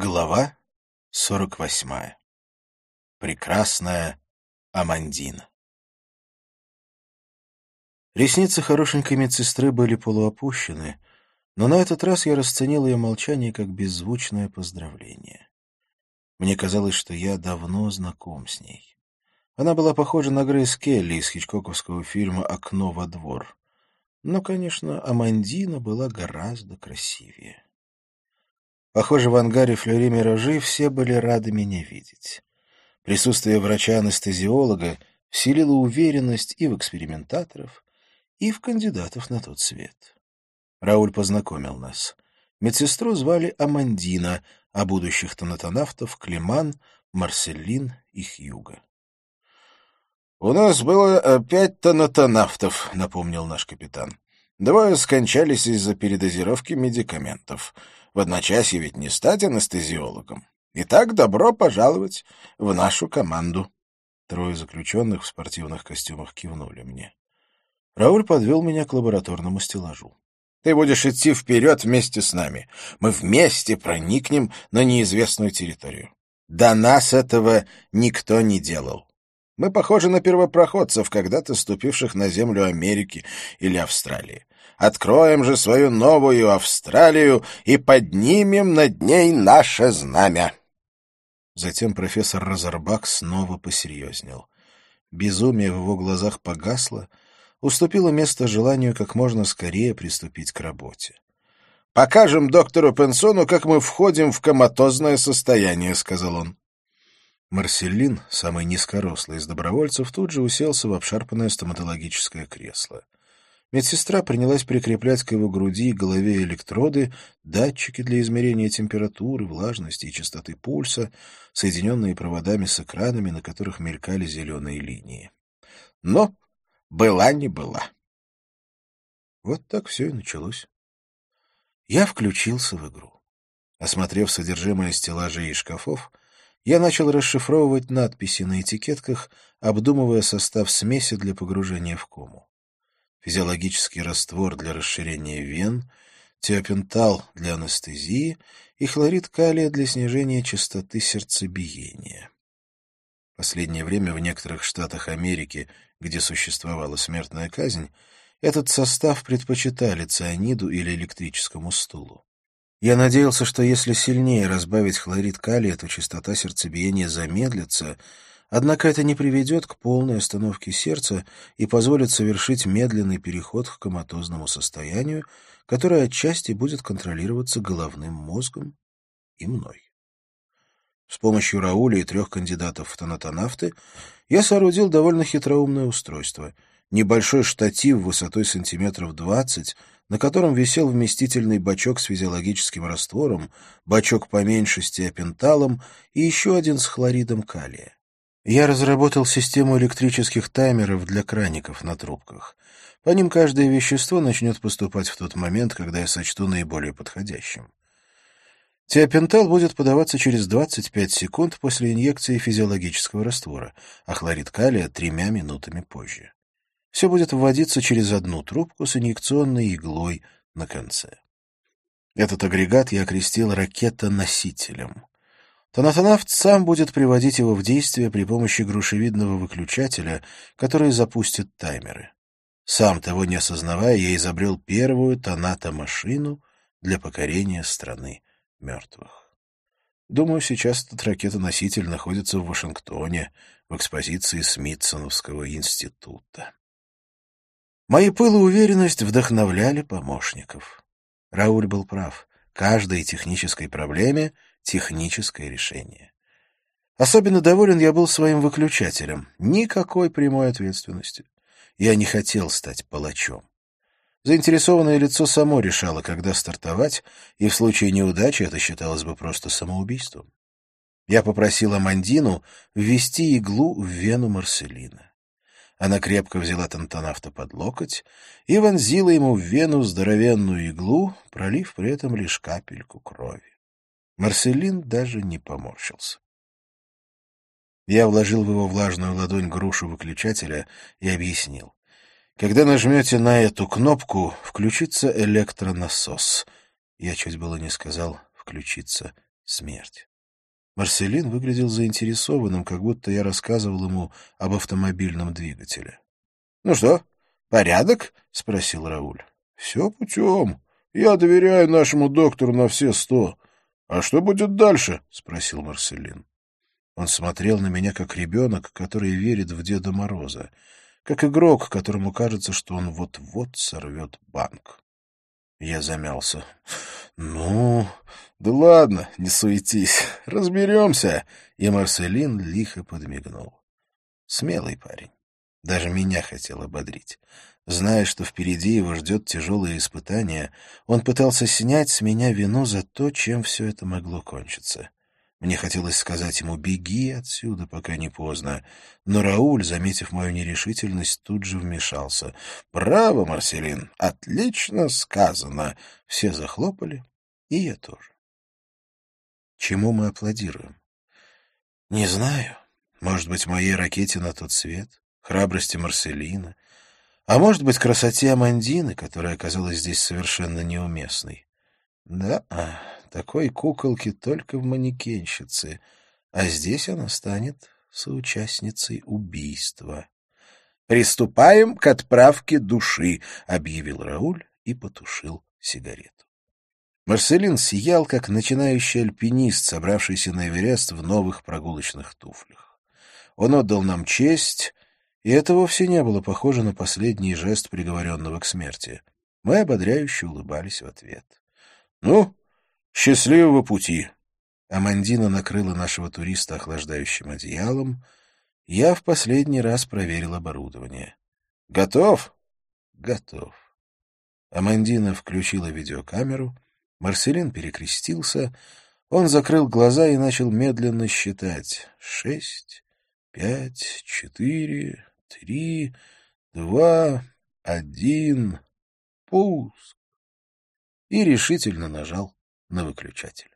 Глава сорок восьмая. Прекрасная Амандина. Ресницы хорошенькой медсестры были полуопущены, но на этот раз я расценил ее молчание как беззвучное поздравление. Мне казалось, что я давно знаком с ней. Она была похожа на Грейс Келли из хичкоковского фильма «Окно во двор». Но, конечно, Амандина была гораздо красивее. Похоже, в ангаре Флюри Миражи все были рады меня видеть. Присутствие врача-анестезиолога вселило уверенность и в экспериментаторов, и в кандидатов на тот свет. Рауль познакомил нас. Медсестру звали Амандина, а будущих тонатонавтов — Климан, Марселин и Хьюга. — У нас было э, пять тонатонавтов, — напомнил наш капитан. Двое скончались из-за передозировки медикаментов — в одночасье ведь не стать анестезиологом. Итак, добро пожаловать в нашу команду. Трое заключенных в спортивных костюмах кивнули мне. Рауль подвел меня к лабораторному стеллажу. Ты будешь идти вперед вместе с нами. Мы вместе проникнем на неизвестную территорию. До нас этого никто не делал. Мы похожи на первопроходцев, когда-то ступивших на землю Америки или Австралии. Откроем же свою новую Австралию и поднимем над ней наше знамя. Затем профессор Разорбак снова посерьезнел. Безумие в его глазах погасло, уступило место желанию как можно скорее приступить к работе. «Покажем доктору Пенсону, как мы входим в коматозное состояние», — сказал он. Марселин, самый низкорослый из добровольцев, тут же уселся в обшарпанное стоматологическое кресло. Медсестра принялась прикреплять к его груди и голове электроды, датчики для измерения температуры, влажности и частоты пульса, соединенные проводами с экранами, на которых мелькали зеленые линии. Но была не была. Вот так все и началось. Я включился в игру. Осмотрев содержимое стеллажей и шкафов, я начал расшифровывать надписи на этикетках, обдумывая состав смеси для погружения в кому. Физиологический раствор для расширения вен, тиопентал для анестезии и хлорид калия для снижения частоты сердцебиения. Последнее время в некоторых штатах Америки, где существовала смертная казнь, этот состав предпочитали цианиду или электрическому стулу. Я надеялся, что если сильнее разбавить хлорид калия, то частота сердцебиения замедлится, однако это не приведет к полной остановке сердца и позволит совершить медленный переход к коматозному состоянию, которое отчасти будет контролироваться головным мозгом и мной. С помощью Рауля и трех кандидатов в тонатонавты я соорудил довольно хитроумное устройство. Небольшой штатив высотой сантиметров двадцать на котором висел вместительный бачок с физиологическим раствором, бачок поменьше с тиопенталом и еще один с хлоридом калия. Я разработал систему электрических таймеров для краников на трубках. По ним каждое вещество начнет поступать в тот момент, когда я сочту наиболее подходящим. Тиопентал будет подаваться через 25 секунд после инъекции физиологического раствора, а хлорид калия — тремя минутами позже. Все будет вводиться через одну трубку с инъекционной иглой на конце. Этот агрегат я окрестил ракета-носителем. Тонатонавт сам будет приводить его в действие при помощи грушевидного выключателя, который запустит таймеры. Сам того не осознавая, я изобрел первую тонато-машину для покорения страны мертвых. Думаю, сейчас этот ракета-носитель находится в Вашингтоне, в экспозиции Смитсоновского института. Мои пыл и уверенность вдохновляли помощников. Рауль был прав. Каждой технической проблеме — техническое решение. Особенно доволен я был своим выключателем. Никакой прямой ответственности. Я не хотел стать палачом. Заинтересованное лицо само решало, когда стартовать, и в случае неудачи это считалось бы просто самоубийством. Я попросил Амандину ввести иглу в вену Марселина. Она крепко взяла Тантанавта под локоть и вонзила ему в вену здоровенную иглу, пролив при этом лишь капельку крови. Марселин даже не поморщился. Я вложил в его влажную ладонь грушу выключателя и объяснил. Когда нажмете на эту кнопку, включится электронасос. Я чуть было не сказал «включится смерть. Марселин выглядел заинтересованным, как будто я рассказывал ему об автомобильном двигателе. — Ну что, порядок? — спросил Рауль. — Все путем. Я доверяю нашему доктору на все сто. А что будет дальше? — спросил Марселин. Он смотрел на меня как ребенок, который верит в Деда Мороза, как игрок, которому кажется, что он вот-вот сорвет банк. Я замялся. «Ну, да ладно, не суетись, разберемся!» И Марселин лихо подмигнул. Смелый парень. Даже меня хотел ободрить. Зная, что впереди его ждет тяжелое испытание, он пытался снять с меня вину за то, чем все это могло кончиться. Мне хотелось сказать ему «беги отсюда, пока не поздно». Но Рауль, заметив мою нерешительность, тут же вмешался. «Браво, Марселин! Отлично сказано!» Все захлопали, и я тоже. Чему мы аплодируем? Не знаю. Может быть, моей ракете на тот свет, храбрости Марселина, а может быть, красоте Амандины, которая оказалась здесь совершенно неуместной. Да, такой куколки только в манекенщице, а здесь она станет соучастницей убийства. «Приступаем к отправке души», — объявил Рауль и потушил сигарету. Марселин сиял, как начинающий альпинист, собравшийся на Эверест в новых прогулочных туфлях. Он отдал нам честь, и это вовсе не было похоже на последний жест приговоренного к смерти. Мы ободряюще улыбались в ответ. — Ну, счастливого пути! Амандина накрыла нашего туриста охлаждающим одеялом. Я в последний раз проверил оборудование. — Готов? — Готов. Амандина включила видеокамеру — Марселин перекрестился, он закрыл глаза и начал медленно считать. Шесть, пять, четыре, три, два, один, пуск. И решительно нажал на выключатель.